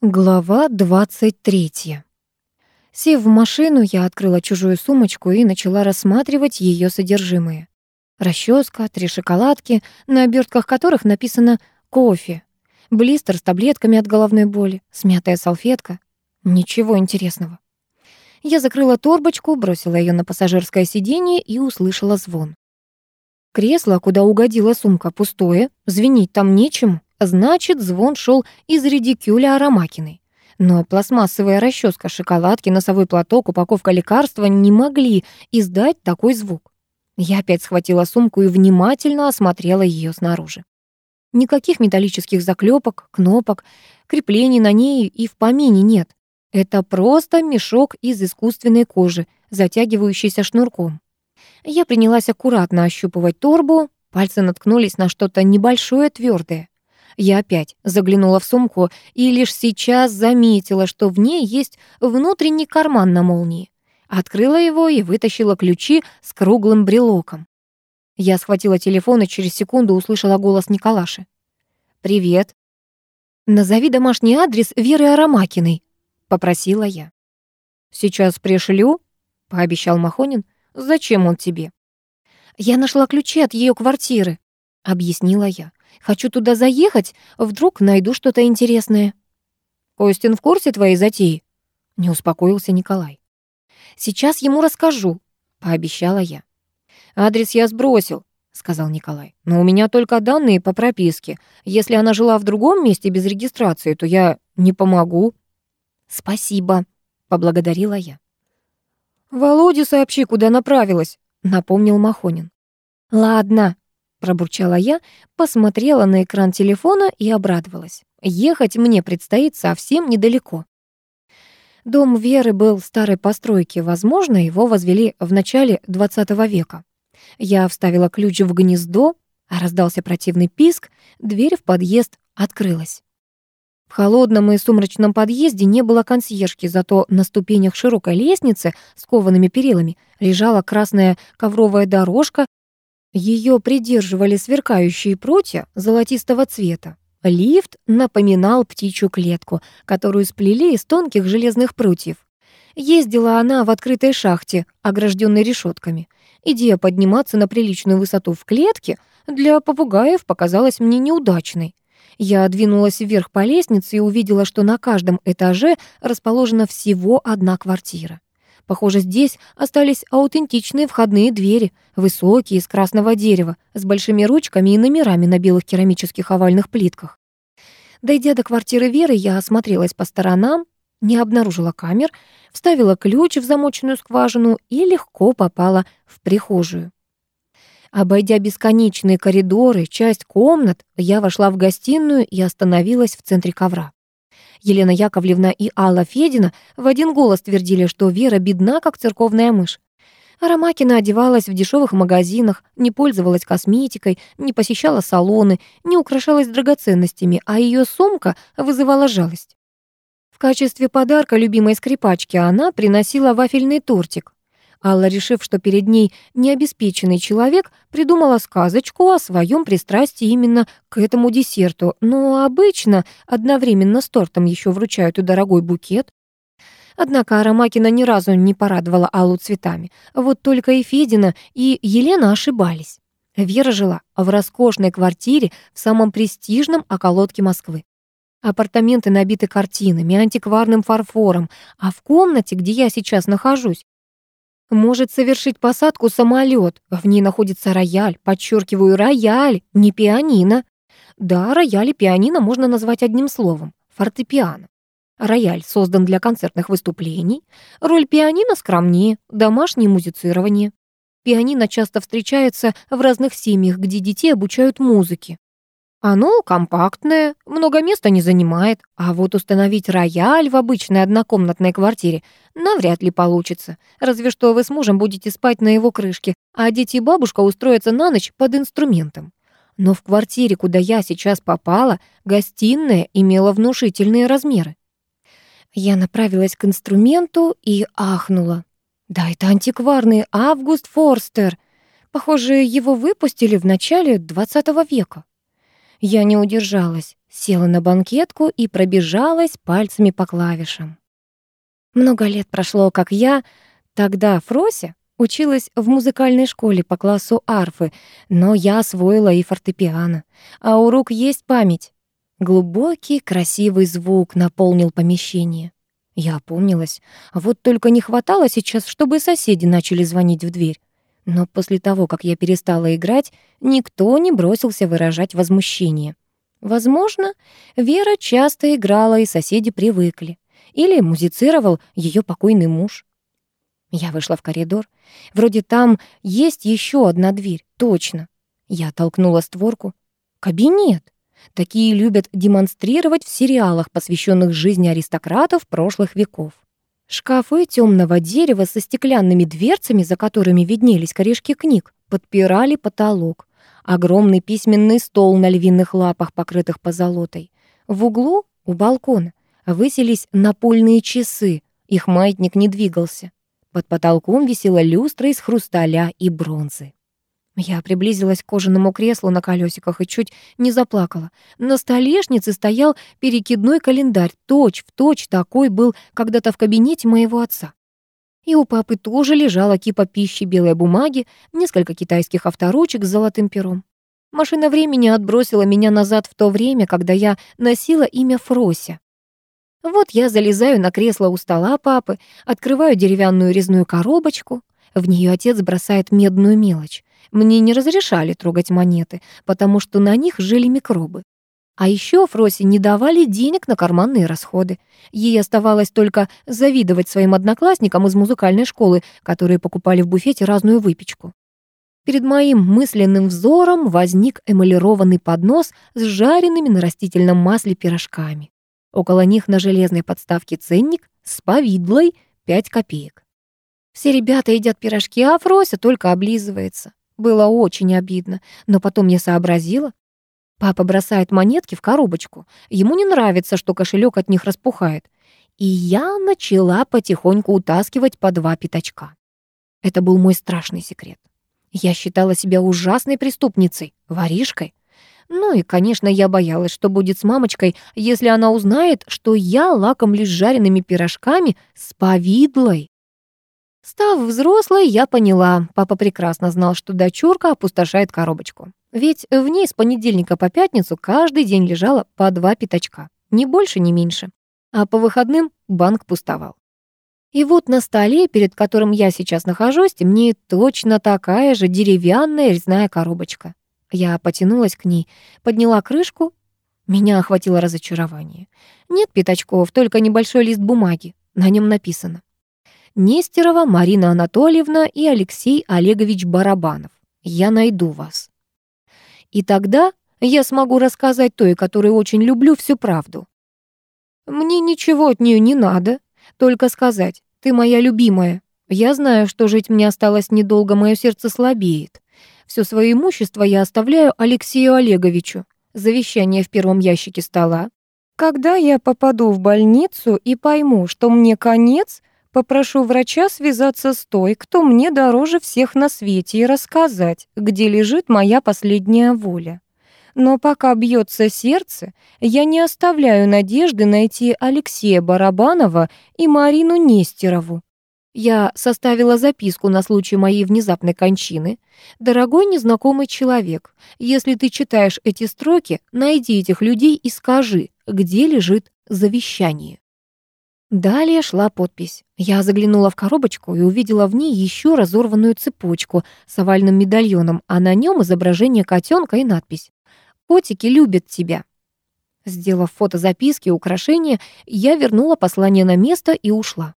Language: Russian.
Глава 23. Сев в машину, я открыла чужую сумочку и начала рассматривать ее содержимое. Расческа, три шоколадки, на обертках которых написано «кофе», блистер с таблетками от головной боли, смятая салфетка. Ничего интересного. Я закрыла торбочку, бросила ее на пассажирское сиденье и услышала звон. Кресло, куда угодила сумка, пустое, звенить там нечему. Значит, звон шел из редикюля Арамакиной. Но пластмассовая расческа, шоколадки, носовой платок, упаковка лекарства не могли издать такой звук. Я опять схватила сумку и внимательно осмотрела ее снаружи. Никаких металлических заклепок, кнопок, креплений на ней и в помине нет. Это просто мешок из искусственной кожи, затягивающийся шнурком. Я принялась аккуратно ощупывать торбу, пальцы наткнулись на что-то небольшое твердое. Я опять заглянула в сумку и лишь сейчас заметила, что в ней есть внутренний карман на молнии. Открыла его и вытащила ключи с круглым брелоком. Я схватила телефон и через секунду услышала голос Николаши. «Привет». «Назови домашний адрес Веры Арамакиной», — попросила я. «Сейчас пришлю», — пообещал Махонин. «Зачем он тебе?» «Я нашла ключи от ее квартиры», — объяснила я. Хочу туда заехать, вдруг найду что-то интересное». «Костин в курсе твоей затеи?» — не успокоился Николай. «Сейчас ему расскажу», — пообещала я. «Адрес я сбросил», — сказал Николай. «Но у меня только данные по прописке. Если она жила в другом месте без регистрации, то я не помогу». «Спасибо», — поблагодарила я. «Володе сообщи, куда направилась», — напомнил Махонин. «Ладно», Пробурчала я, посмотрела на экран телефона и обрадовалась. Ехать мне предстоит совсем недалеко. Дом Веры был старой постройки, возможно, его возвели в начале XX века. Я вставила ключ в гнездо, а раздался противный писк, дверь в подъезд открылась. В холодном и сумрачном подъезде не было консьержки, зато на ступенях широкой лестницы с коваными перилами лежала красная ковровая дорожка ее придерживали сверкающие прутья золотистого цвета. Лифт напоминал птичью клетку, которую сплели из тонких железных прутьев. Ездила она в открытой шахте, огражденной решетками. Идея подниматься на приличную высоту в клетке для попугаев показалась мне неудачной. Я двинулась вверх по лестнице и увидела, что на каждом этаже расположена всего одна квартира. Похоже, здесь остались аутентичные входные двери, высокие, из красного дерева, с большими ручками и номерами на белых керамических овальных плитках. Дойдя до квартиры Веры, я осмотрелась по сторонам, не обнаружила камер, вставила ключ в замоченную скважину и легко попала в прихожую. Обойдя бесконечные коридоры, часть комнат, я вошла в гостиную и остановилась в центре ковра. Елена Яковлевна и Алла Федина в один голос твердили, что Вера бедна, как церковная мышь. Арамакина одевалась в дешевых магазинах, не пользовалась косметикой, не посещала салоны, не украшалась драгоценностями, а ее сумка вызывала жалость. В качестве подарка любимой скрипачки она приносила вафельный тортик. Алла, решив, что перед ней необеспеченный человек, придумала сказочку о своем пристрастии именно к этому десерту, но обычно одновременно с тортом еще вручают и дорогой букет. Однако Арамакина ни разу не порадовала Аллу цветами. Вот только и Федина, и Елена ошибались. Вера жила в роскошной квартире в самом престижном околотке Москвы. Апартаменты набиты картинами, антикварным фарфором, а в комнате, где я сейчас нахожусь, может совершить посадку самолет. В ней находится рояль, подчеркиваю, рояль, не пианино. Да, рояль и пианино можно назвать одним словом — фортепиано. Рояль создан для концертных выступлений. Роль пианино скромнее, домашнее музицирование. Пианино часто встречается в разных семьях, где детей обучают музыке. Оно компактное, много места не занимает, а вот установить рояль в обычной однокомнатной квартире навряд ли получится. Разве что вы с мужем будете спать на его крышке, а дети и бабушка устроятся на ночь под инструментом. Но в квартире, куда я сейчас попала, гостиная имела внушительные размеры. Я направилась к инструменту и ахнула. Да, это антикварный Август Форстер. Похоже, его выпустили в начале 20 века. Я не удержалась Села на банкетку и пробежалась пальцами по клавишам. Много лет прошло, как я, тогда Фрося, училась в музыкальной школе по классу арфы, но я освоила и фортепиано, а у рук есть память. Глубокий, красивый звук наполнил помещение. Я опомнилась. Вот только не хватало сейчас, чтобы соседи начали звонить в дверь. Но после того, как я перестала играть, никто не бросился выражать возмущение. Возможно, Вера часто играла, и соседи привыкли. Или музицировал ее покойный муж. Я вышла в коридор. Вроде там есть еще одна дверь, точно. Я толкнула створку. Кабинет. Такие любят демонстрировать в сериалах, посвященных жизни аристократов прошлых веков. Шкафы темного дерева со стеклянными дверцами, за которыми виднелись корешки книг, подпирали потолок. Огромный письменный стол на львиных лапах, покрытых позолотой. В углу, у балкона, высились напольные часы, их маятник не двигался. Под потолком висела люстра из хрусталя и бронзы. Я приблизилась к кожаному креслу на колесиках и чуть не заплакала. На столешнице стоял перекидной календарь, точь-в-точь такой был когда-то в кабинете моего отца. И у папы тоже лежала кипа пищи белой бумаги, несколько китайских авторучек с золотым пером. Машина времени отбросила меня назад в то время, когда я носила имя Фрося. Вот я залезаю на кресло у стола папы, открываю деревянную резную коробочку. В нее отец бросает медную мелочь. Мне не разрешали трогать монеты, потому что на них жили микробы. А еще Фросе не давали денег на карманные расходы. Ей оставалось только завидовать своим одноклассникам из музыкальной школы, которые покупали в буфете разную выпечку. Перед моим мысленным взором возник эмалированный поднос с жареными на растительном масле пирожками. Около них на железной подставке ценник с повидлой 5 копеек. Все ребята едят пирожки, а Фрося только облизывается. Было очень обидно, но потом я сообразила. Папа бросает монетки в коробочку. Ему не нравится, что кошелек от них распухает. И я начала потихоньку утаскивать по два пятачка. Это был мой страшный секрет. Я считала себя ужасной преступницей, воришкой. Ну и, конечно, я боялась, что будет с мамочкой, если она узнает, что я лакомлюсь жареными пирожками с повидлой. Став взрослой, я поняла, папа прекрасно знал, что дочурка опустошает коробочку. Ведь в ней с понедельника по пятницу каждый день лежало по два пятачка. Ни больше, ни меньше. А по выходным банк пустовал. И вот на столе, перед которым я сейчас нахожусь, темнеет точно такая же деревянная резная коробочка. Я потянулась к ней, подняла крышку. Меня охватило разочарование. Нет пятачков, только небольшой лист бумаги. На нем написано Нестерова Марина Анатольевна и Алексей Олегович Барабанов. Я найду вас. И тогда я смогу рассказать той, которую очень люблю, всю правду. Мне ничего от нее не надо, только сказать, ты моя любимая. Я знаю, что жить мне осталось недолго, мое сердце слабеет. Все свое имущество я оставляю Алексею Олеговичу. Завещание в первом ящике стола. Когда я попаду в больницу и пойму, что мне конец, Попрошу врача связаться с той, кто мне дороже всех на свете, и рассказать, где лежит моя последняя воля. Но пока бьется сердце, я не оставляю надежды найти Алексея Барабанова и Марину Нестерову. Я составила записку на случай моей внезапной кончины. «Дорогой незнакомый человек, если ты читаешь эти строки, найди этих людей и скажи, где лежит завещание». Далее шла подпись. Я заглянула в коробочку и увидела в ней еще разорванную цепочку с овальным медальоном, а на нем изображение котенка и надпись «Котики любят тебя». Сделав фото записки и украшения, я вернула послание на место и ушла.